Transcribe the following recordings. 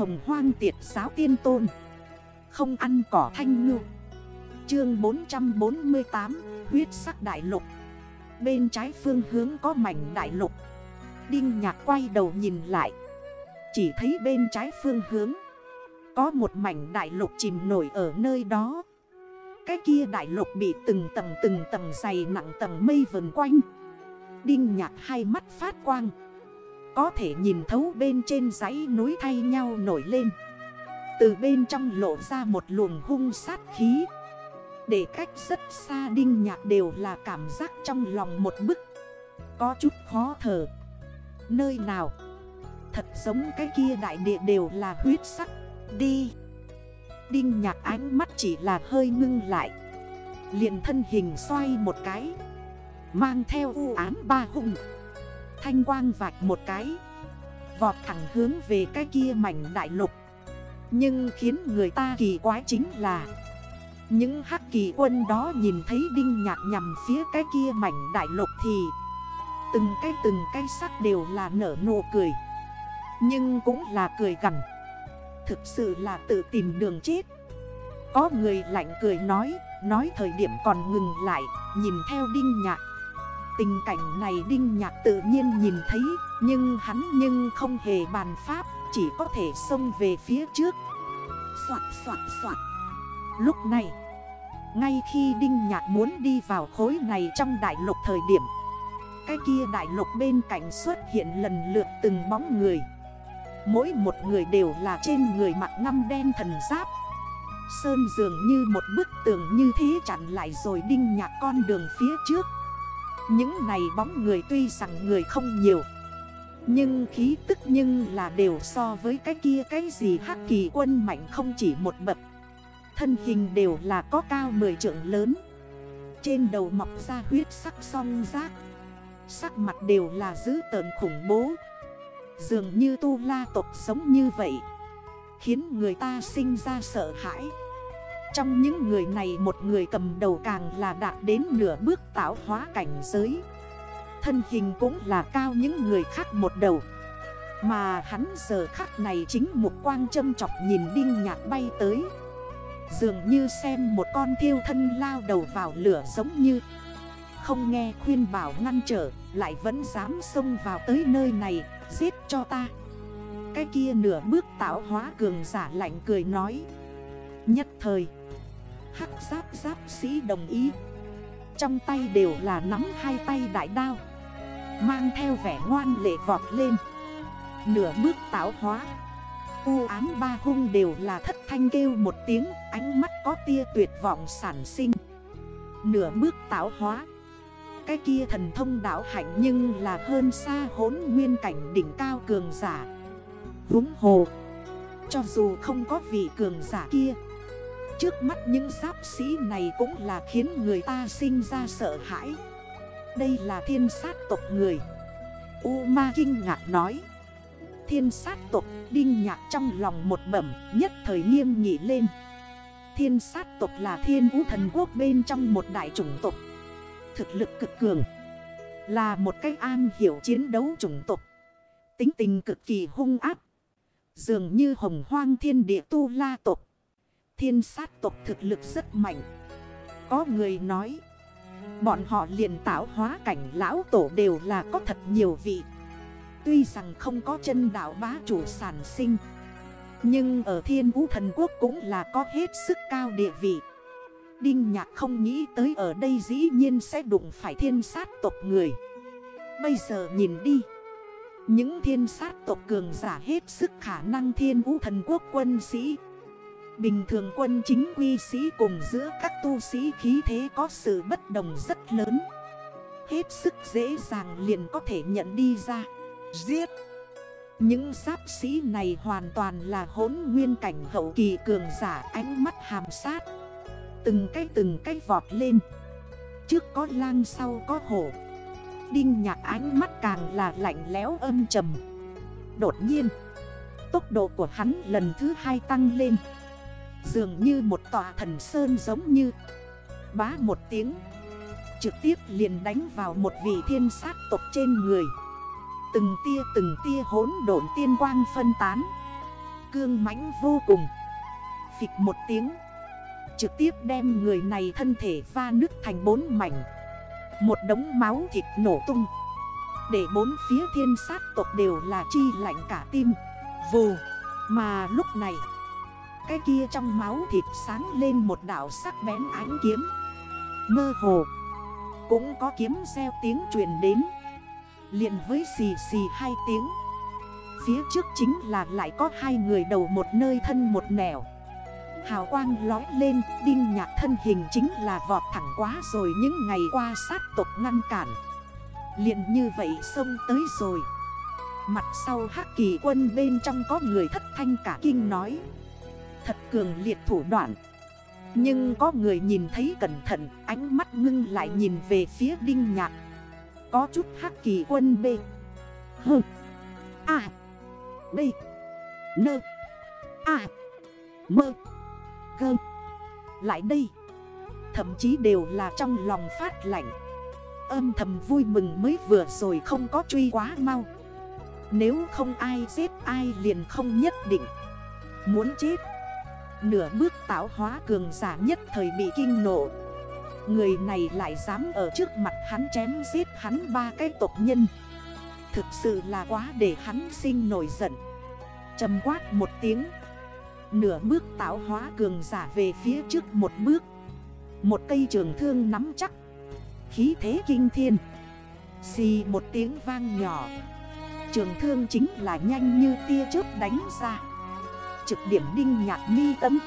hồng hoang tiệt giáo tiên tôn. Không ăn cỏ thanh ngư. Chương 448 Huyết sắc đại lục. Bên trái phương hướng có mảnh đại lục. Đinh nhạc quay đầu nhìn lại. Chỉ thấy bên trái phương hướng Có một mảnh đại lục chìm nổi ở nơi đó. Cái kia đại lục bị từng tầng từng tầng dày nặng tầng mây vần quanh. Đinh nhạc hai mắt phát quang. Có thể nhìn thấu bên trên dãy núi thay nhau nổi lên. Từ bên trong lộ ra một luồng hung sát khí. Để cách rất xa đinh nhạc đều là cảm giác trong lòng một bức. Có chút khó thở. Nơi nào? Thật giống cái kia đại địa đều là huyết sắc. Đi. Đinh nhạc ánh mắt chỉ là hơi ngưng lại. Liền thân hình xoay một cái. Mang theo u ám ba hùng Thanh quang vạch một cái, Vọt thẳng hướng về cái kia mảnh đại lục. Nhưng khiến người ta kỳ quái chính là, Những hắc kỳ quân đó nhìn thấy đinh nhạc nhằm phía cái kia mảnh đại lục thì, Từng cái từng cái sắc đều là nở nụ cười. Nhưng cũng là cười gần Thực sự là tự tìm đường chết. Có người lạnh cười nói Nói thời điểm còn ngừng lại, Nhìn theo đinh nhạc. Tình cảnh này Đinh Nhạc tự nhiên nhìn thấy, Nhưng hắn nhưng không hề bàn pháp, Chỉ có thể xông về phía trước. Xoạt xoạt xoạt. Lúc này, Ngay khi Đinh Nhạc muốn đi vào khối này trong đại lục thời điểm, Cái kia đại lục bên cạnh xuất hiện lần lượt từng bóng người. Mỗi một người đều là trên người mặt ngăm đen thần giáp. Sơn dường như một bức tường như thế chặn lại rồi đinh nhạc con đường phía trước những này bóng người tuy rằng người không nhiều, Nhưng khí tức nhưng là đều so với cái kia cái gì. Hắc kỳ quân mạnh không chỉ một bậc, Thân hình đều là có cao 10 trượng lớn. Trên đầu mọc ra huyết sắc song rác Sắc mặt đều là dữ tợn khủng bố. Dường như tu la tộc sống như vậy, Khiến người ta sinh ra sợ hãi trong những người này một người cầm đầu càng là đạt đến nửa bước tạo hóa cảnh giới. Thân hình cũng là cao những người khác một đầu. Mà hắn giờ khắc này chính một quang châm chọc nhìn đinh nhạc bay tới. Dường như xem một con thiêu thân lao đầu vào lửa giống như. Không nghe khuyên bảo ngăn trở, Lại vẫn dám xông vào tới nơi này, Giết cho ta. Cái kia nửa bước tạo hóa cường giả lạnh cười nói. Nhất thời Hắc giáp giáp sĩ đồng ý. Trong tay đều là nắm hai tay đại đao, Mang theo vẻ ngoan lệ vọt lên. Nửa bước táo hóa. U ám ba hung đều là thất thanh kêu một tiếng, Ánh mắt có tia tuyệt vọng sản sinh. Nửa bước táo hóa. Cái kia thần thông đảo hạnh nhưng là hơn xa hốn nguyên cảnh đỉnh cao cường giả. Húng hồ. Cho dù không có vị cường giả kia Trước mắt những giáp sĩ này cũng là khiến người ta sinh ra sợ hãi. Đây là thiên sát tộc người. U ma kinh ngạc nói. Thiên sát tộc, đinh nhạc trong lòng một bẩm, nhất thời nghiêm nghị lên. Thiên sát tộc là thiên vũ thần quốc bên trong một đại chủng tộc. Thực lực cực cường. Là một cách an hiểu chiến đấu chủng tộc. Tính tình cực kỳ hung áp Dường như hồng hoang thiên địa tu la tộc thiên sát tộc thực lực rất mạnh. Có người nói, Bọn họ liền tạo hóa cảnh lão tổ đều là có thật nhiều vị. Tuy rằng không có chân đảo bá chủ sản sinh, Nhưng ở thiên vũ thần quốc cũng là có hết sức cao địa vị. Đinh nhạc không nghĩ tới ở đây dĩ nhiên sẽ đụng phải thiên sát tộc người. Bây giờ nhìn đi, Những thiên sát tộc cường giả hết sức khả năng thiên vũ thần quốc quân sĩ Bình thường quân chính quy sĩ cùng giữa các tu sĩ khí thế có sự bất đồng rất lớn. Hết sức dễ dàng liền có thể nhận đi ra. Giết! Những giáp sĩ này hoàn toàn là hốn nguyên cảnh hậu kỳ cường giả ánh mắt hàm sát. Từng cái từng cái vọt lên. Trước có lang, sau có hổ. Đinh nhạc ánh mắt càng là lạnh lẽo âm trầm. Đột nhiên, Tốc độ của hắn lần thứ hai tăng lên. Dường như một tòa thần sơn giống như. Bá một tiếng. Trực tiếp liền đánh vào một vị thiên sát tộc trên người. Từng tia từng tia hốn độn tiên quang phân tán. Cương mãnh vô cùng. Phịch một tiếng. Trực tiếp đem người này thân thể va nước thành bốn mảnh. Một đống máu thịt nổ tung. Để bốn phía thiên sát tộc đều là chi lạnh cả tim. Vù. Mà lúc này cái kia trong máu thịt sáng lên một đảo sắc bén ánh kiếm. Mơ hồ, Cũng có kiếm xeo tiếng truyền đến. Liền với xì xì hai tiếng. Phía trước chính là lại có hai người đầu một nơi thân một nẻo. Hào quang lói lên, Đinh nhạc thân hình chính là vọt thẳng quá rồi những ngày qua sát tộc ngăn cản. Liền như vậy xông tới rồi. Mặt sau hắc kỳ quân bên trong có người thất thanh cả kinh nói. Thật cường liệt thủ đoạn. Nhưng có người nhìn thấy cẩn thận, Ánh mắt ngưng lại nhìn về phía đinh nhạc. Có chút hắc kỳ quân B. H. A. B. N. A. Mơ G. Lại đây. Thậm chí đều là trong lòng phát lạnh. Âm thầm vui mừng mới vừa rồi không có truy quá mau. Nếu không ai giết ai liền không nhất định. Muốn chết. Nửa bước tạo hóa cường giả nhất thời bị kinh nộ. Người này lại dám ở trước mặt hắn chém giết hắn ba cái tộc nhân. Thực sự là quá để hắn sinh nổi giận. Trầm quát một tiếng. Nửa bước tạo hóa cường giả về phía trước một bước. Một cây trường thương nắm chắc. Khí thế kinh thiên. Xì một tiếng vang nhỏ. Trường thương chính là nhanh như tia chớp đánh ra. Trực điểm đinh nhạc mi tấm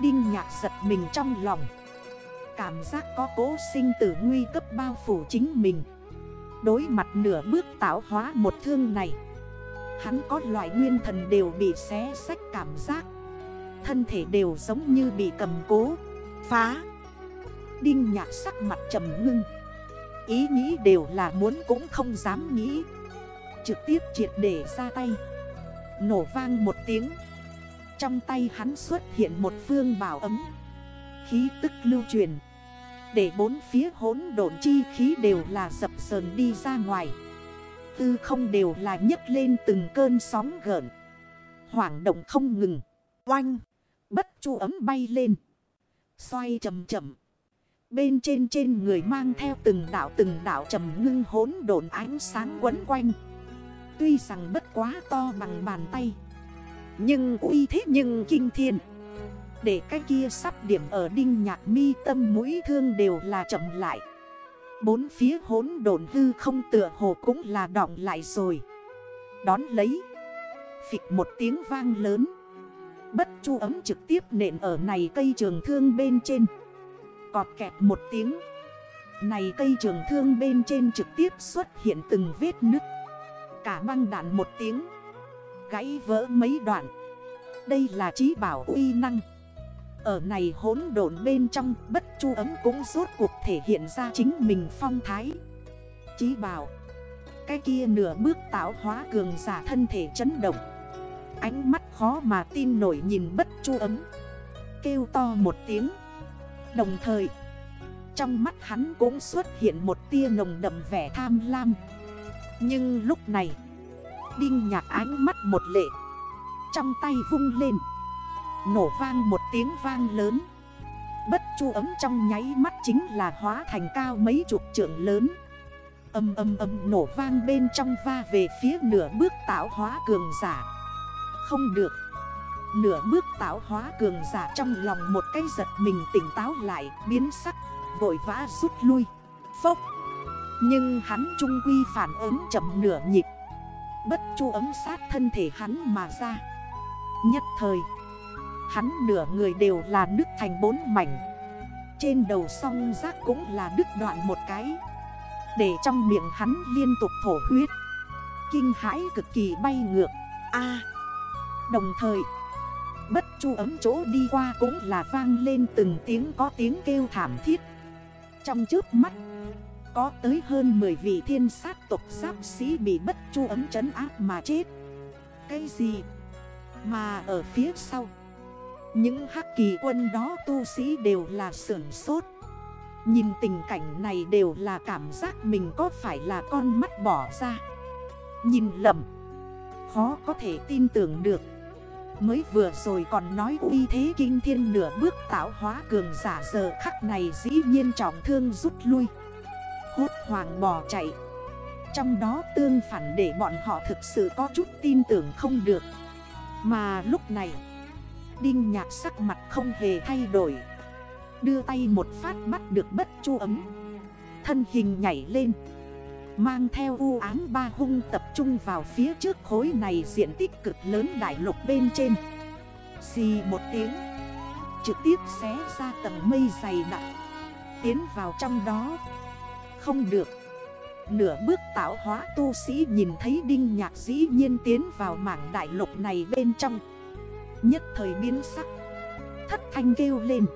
Đinh nhạc giật mình trong lòng. Cảm giác có cố sinh tử nguy cấp bao phủ chính mình. Đối mặt nửa bước tạo hóa một thương này, Hắn có loại nguyên thần đều bị xé sách cảm giác. Thân thể đều giống như bị cầm cố, Phá. Đinh nhạc sắc mặt trầm ngưng. Ý nghĩ đều là muốn cũng không dám nghĩ. Trực tiếp triệt để ra tay. Nổ vang một tiếng. Trong tay hắn xuất hiện một phương bảo ấm. Khí tức lưu truyền. Để bốn phía hốn độn chi khí đều là dập sờn đi ra ngoài. Tư không đều là nhấc lên từng cơn sóng gợn. Hoảng động không ngừng. Oanh! Bất chu ấm bay lên. Xoay chậm chậm. Bên trên trên người mang theo từng đảo từng đảo trầm ngưng hốn độn ánh sáng quấn quanh. Tuy rằng bất quá to bằng bàn tay. Nhưng uy thế nhưng kinh thiên. Để cái kia sắp điểm ở đinh nhạc mi tâm mũi thương đều là chậm lại. Bốn phía hốn đồn hư không tựa hồ cũng là đọng lại rồi. Đón lấy, Phịch một tiếng vang lớn. Bất chu ấm trực tiếp nện ở này cây trường thương bên trên. Cọt kẹt một tiếng. Này cây trường thương bên trên trực tiếp xuất hiện từng vết nứt. Cả băng đạn một tiếng. Gãy vỡ mấy đoạn. Đây là trí bảo uy năng. Ở này hỗn độn bên trong, Bất chu ấm cũng rốt cuộc thể hiện ra chính mình phong thái. Trí bảo. Cái kia nửa bước tạo hóa cường giả thân thể chấn động. Ánh mắt khó mà tin nổi nhìn bất chu ấm. Kêu to một tiếng. Đồng thời, Trong mắt hắn cũng xuất hiện một tia nồng đậm vẻ tham lam. Nhưng lúc này Đinh nhạc ánh mắt một lệ. Trong tay vung lên. Nổ vang một tiếng vang lớn. Bất chu ấm trong nháy mắt chính là hóa thành cao mấy chục trượng lớn. Âm âm âm nổ vang bên trong va về phía nửa bước tạo hóa cường giả. Không được. Nửa bước tạo hóa cường giả trong lòng một cái giật mình tỉnh táo lại, biến sắc, Vội vã rút lui. Phốc. Nhưng hắn trung quy phản ứng chậm nửa nhịp. Bất chu ấm sát thân thể hắn mà ra. Nhất thời, Hắn nửa người đều là nước thành bốn mảnh. Trên đầu song giác cũng là đứt đoạn một cái. Để trong miệng hắn liên tục thổ huyết. Kinh hãi cực kỳ bay ngược. A! Đồng thời, Bất chu ấm chỗ đi qua cũng là vang lên từng tiếng có tiếng kêu thảm thiết. Trong trước mắt có tới hơn 10 vị thiên sát tộc giáp sĩ bị bất chu ấm trấn áp mà chết. Cái gì? Mà ở phía sau, Những hắc kỳ quân đó tu sĩ đều là sưởng sốt. Nhìn tình cảnh này đều là cảm giác mình có phải là con mắt bỏ ra. Nhìn lầm, Khó có thể tin tưởng được. Mới vừa rồi còn nói uy thế kinh thiên nửa bước tạo hóa cường giả giờ khắc này dĩ nhiên trọng thương rút lui. Hốt hoàng bỏ chạy. Trong đó tương phản để bọn họ thực sự có chút tin tưởng không được. Mà lúc này, Đinh nhạc sắc mặt không hề thay đổi. Đưa tay một phát bắt được bất chu ấm. Thân hình nhảy lên. Mang theo u ám ba hung tập trung vào phía trước khối này diện tích cực lớn đại lục bên trên. Xì một tiếng. Trực tiếp xé ra tầng mây dày nặng Tiến vào trong đó. Không được. Nửa bước tạo hóa tu sĩ nhìn thấy đinh nhạc dĩ nhiên tiến vào mảng đại lục này bên trong. Nhất thời biến sắc. Thất thanh kêu lên.